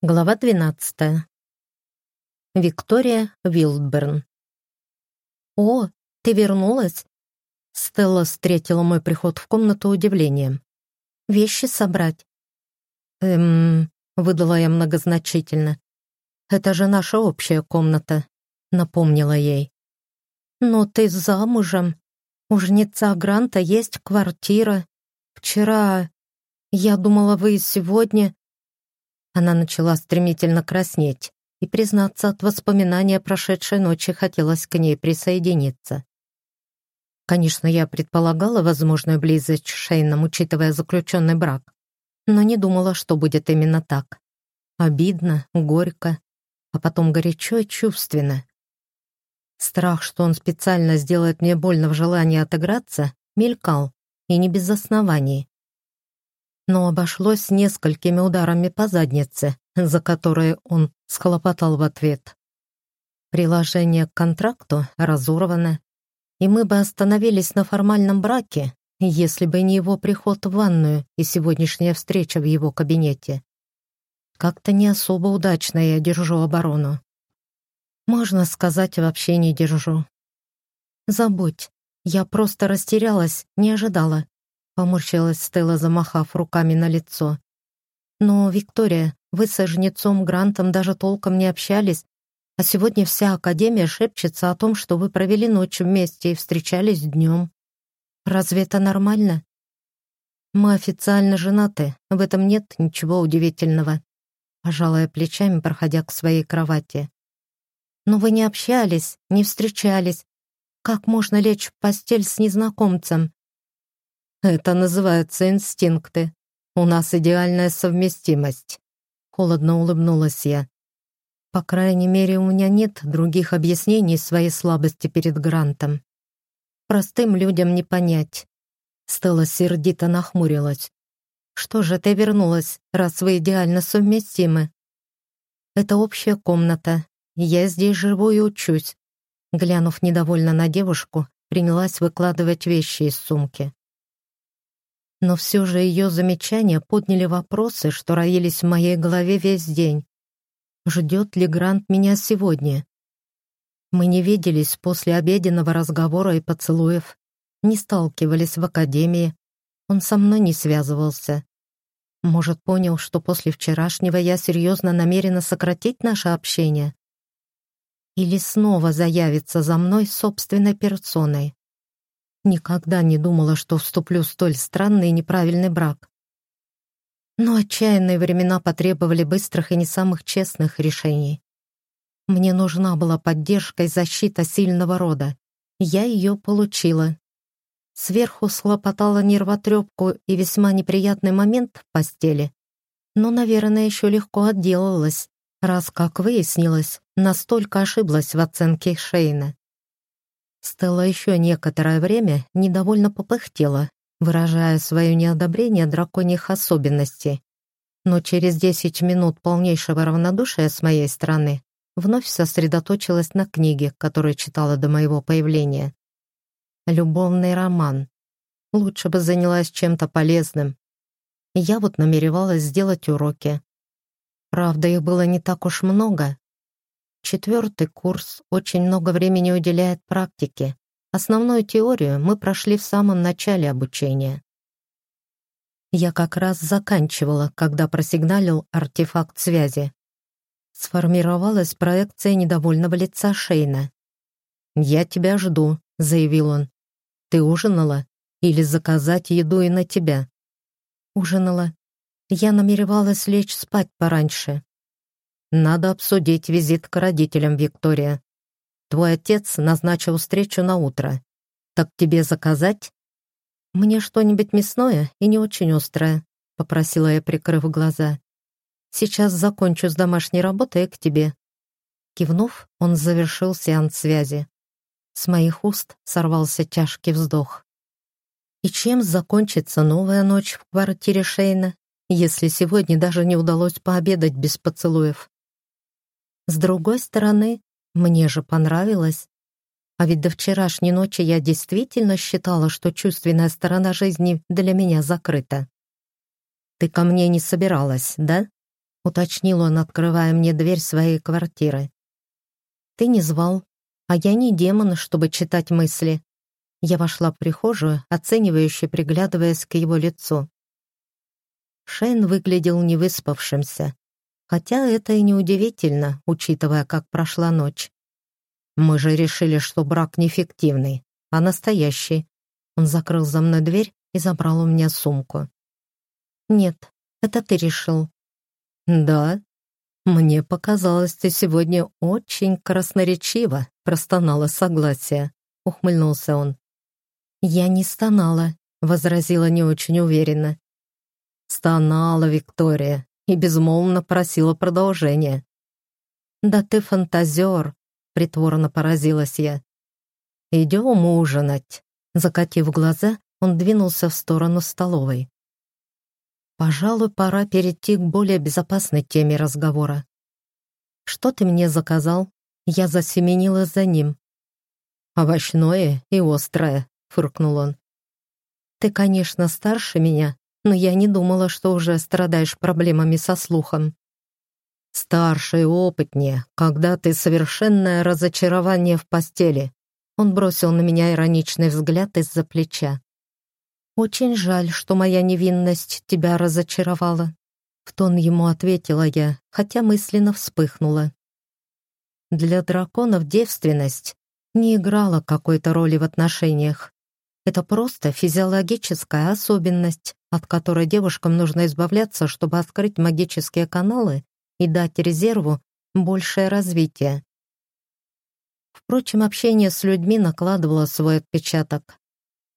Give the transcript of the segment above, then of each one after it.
Глава 12. Виктория Вилдберн. «О, ты вернулась?» Стелла встретила мой приход в комнату удивлением. «Вещи собрать?» «Эм...» — выдала я многозначительно. «Это же наша общая комната», — напомнила ей. «Но ты замужем. У жнеца Гранта есть квартира. Вчера... Я думала, вы сегодня...» Она начала стремительно краснеть, и, признаться, от воспоминания прошедшей ночи хотелось к ней присоединиться. Конечно, я предполагала возможную близость с Шейном, учитывая заключенный брак, но не думала, что будет именно так. Обидно, горько, а потом горячо и чувственно. Страх, что он специально сделает мне больно в желании отыграться, мелькал, и не без оснований но обошлось несколькими ударами по заднице, за которые он схлопотал в ответ. Приложение к контракту разорвано, и мы бы остановились на формальном браке, если бы не его приход в ванную и сегодняшняя встреча в его кабинете. Как-то не особо удачно я держу оборону. Можно сказать, вообще не держу. Забудь, я просто растерялась, не ожидала, Поморщилась Стелла, замахав руками на лицо. «Но, Виктория, вы со жнецом Грантом даже толком не общались, а сегодня вся Академия шепчется о том, что вы провели ночь вместе и встречались днем. Разве это нормально?» «Мы официально женаты, в этом нет ничего удивительного», пожалая плечами, проходя к своей кровати. «Но вы не общались, не встречались. Как можно лечь в постель с незнакомцем? Это называется инстинкты. У нас идеальная совместимость. Холодно улыбнулась я. По крайней мере, у меня нет других объяснений своей слабости перед Грантом. Простым людям не понять. Стелла сердито нахмурилась. «Что же ты вернулась, раз вы идеально совместимы?» «Это общая комната. Я здесь живу и учусь». Глянув недовольно на девушку, принялась выкладывать вещи из сумки. Но все же ее замечания подняли вопросы, что роились в моей голове весь день. Ждет ли Грант меня сегодня? Мы не виделись после обеденного разговора и поцелуев, не сталкивались в академии, он со мной не связывался. Может, понял, что после вчерашнего я серьезно намерена сократить наше общение? Или снова заявится за мной собственной персоной? Никогда не думала, что вступлю в столь странный и неправильный брак. Но отчаянные времена потребовали быстрых и не самых честных решений. Мне нужна была поддержка и защита сильного рода. Я ее получила. Сверху схлопотала нервотрепку и весьма неприятный момент в постели. Но, наверное, еще легко отделалась, раз, как выяснилось, настолько ошиблась в оценке Шейна. Стелла еще некоторое время недовольно попыхтела, выражая свое неодобрение драконьих особенностей. Но через десять минут полнейшего равнодушия с моей стороны вновь сосредоточилась на книге, которую читала до моего появления. Любовный роман. Лучше бы занялась чем-то полезным. Я вот намеревалась сделать уроки. Правда, их было не так уж много, Четвертый курс очень много времени уделяет практике. Основную теорию мы прошли в самом начале обучения. Я как раз заканчивала, когда просигналил артефакт связи. Сформировалась проекция недовольного лица Шейна. «Я тебя жду», — заявил он. «Ты ужинала? Или заказать еду и на тебя?» «Ужинала. Я намеревалась лечь спать пораньше, надо обсудить визит к родителям, Виктория. Твой отец назначил встречу на утро. Так тебе заказать? Мне что-нибудь мясное и не очень острое, попросила я, прикрыв глаза. Сейчас закончу с домашней работой к тебе. Кивнув, он завершил сеанс связи. С моих уст сорвался тяжкий вздох. И чем закончится новая ночь в квартире Шейна, если сегодня даже не удалось пообедать без поцелуев? С другой стороны, мне же понравилось. А ведь до вчерашней ночи я действительно считала, что чувственная сторона жизни для меня закрыта. «Ты ко мне не собиралась, да?» уточнил он, открывая мне дверь своей квартиры. «Ты не звал, а я не демон, чтобы читать мысли». Я вошла в прихожую, оценивающе приглядываясь к его лицу. Шейн выглядел невыспавшимся, хотя это и неудивительно, учитывая, как прошла ночь. Мы же решили, что брак неэффективный, а настоящий. Он закрыл за мной дверь и забрал у меня сумку. «Нет, это ты решил». «Да? Мне показалось, ты сегодня очень красноречиво», простонала согласие. Ухмыльнулся он. «Я не стонала», — возразила не очень уверенно. Стонала Виктория и безмолвно просила продолжения. «Да ты фантазер», — притворно поразилась я. «Идем ужинать». Закатив глаза, он двинулся в сторону столовой. Пожалуй, пора перейти к более безопасной теме разговора. «Что ты мне заказал?» Я засеменила за ним. «Овощное и острое», — фыркнул он. «Ты, конечно, старше меня, но я не думала, что уже страдаешь проблемами со слухом». «Старше и опытнее, когда ты совершенное разочарование в постели». Он бросил на меня ироничный взгляд из-за плеча. «Очень жаль, что моя невинность тебя разочаровала», — в тон ему ответила я, хотя мысленно вспыхнула. Для драконов девственность не играла какой-то роли в отношениях. Это просто физиологическая особенность, от которой девушкам нужно избавляться, чтобы открыть магические каналы и дать резерву большее развитие. Впрочем, общение с людьми накладывало свой отпечаток.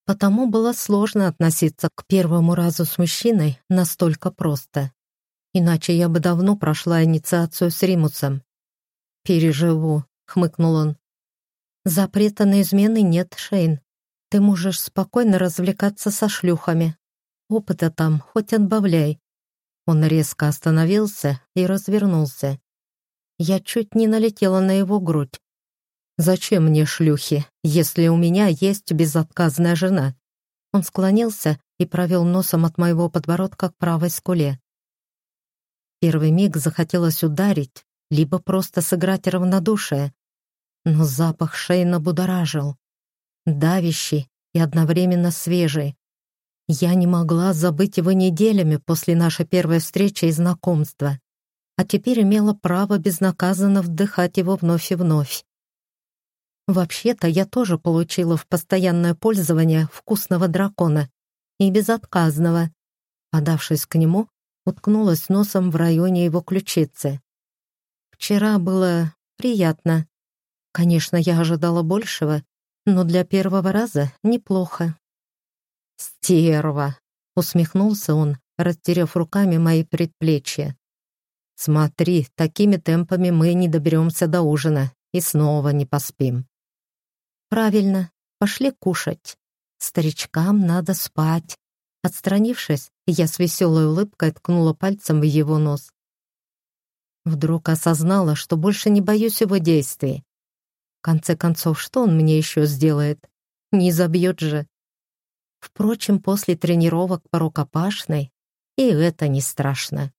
Потому было сложно относиться к первому разу с мужчиной настолько просто. Иначе я бы давно прошла инициацию с Римусом. «Переживу», — хмыкнул он. «Запрета на измены нет, Шейн. Ты можешь спокойно развлекаться со шлюхами. Опыта там хоть отбавляй». Он резко остановился и развернулся. Я чуть не налетела на его грудь. «Зачем мне шлюхи, если у меня есть безотказная жена?» Он склонился и провел носом от моего подбородка к правой скуле. Первый миг захотелось ударить, либо просто сыграть равнодушие. Но запах Шейна будоражил. Давящий и одновременно свежий. Я не могла забыть его неделями после нашей первой встречи и знакомства, а теперь имела право безнаказанно вдыхать его вновь и вновь. Вообще-то я тоже получила в постоянное пользование вкусного дракона и безотказного. Подавшись к нему, уткнулась носом в районе его ключицы. Вчера было приятно. Конечно, я ожидала большего, но для первого раза неплохо. «Стерва!» — усмехнулся он, растерев руками мои предплечья. «Смотри, такими темпами мы не доберемся до ужина и снова не поспим». «Правильно, пошли кушать. Старичкам надо спать». Отстранившись, я с веселой улыбкой ткнула пальцем в его нос. Вдруг осознала, что больше не боюсь его действий. В конце концов, что он мне еще сделает? Не забьет же. Впрочем, после тренировок по рукопашной и это не страшно.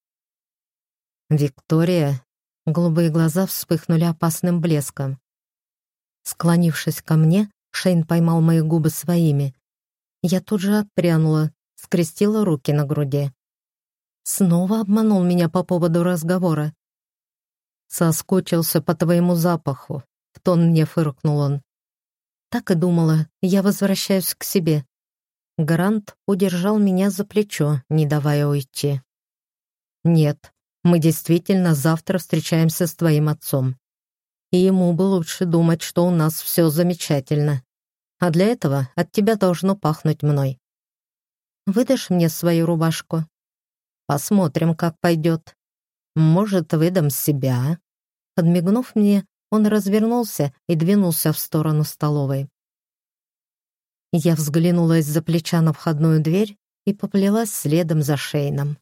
Виктория, голубые глаза вспыхнули опасным блеском. Склонившись ко мне, Шейн поймал мои губы своими. Я тут же отпрянула, скрестила руки на груди. Снова обманул меня по поводу разговора. «Соскучился по твоему запаху», — в тон мне фыркнул он. Так и думала, я возвращаюсь к себе. Грант удержал меня за плечо, не давая уйти. «Нет, мы действительно завтра встречаемся с твоим отцом и ему бы лучше думать, что у нас все замечательно. А для этого от тебя должно пахнуть мной. Выдашь мне свою рубашку? Посмотрим, как пойдет. Может, выдам себя?» Подмигнув мне, он развернулся и двинулся в сторону столовой. Я взглянула из-за плеча на входную дверь и поплелась следом за Шейном.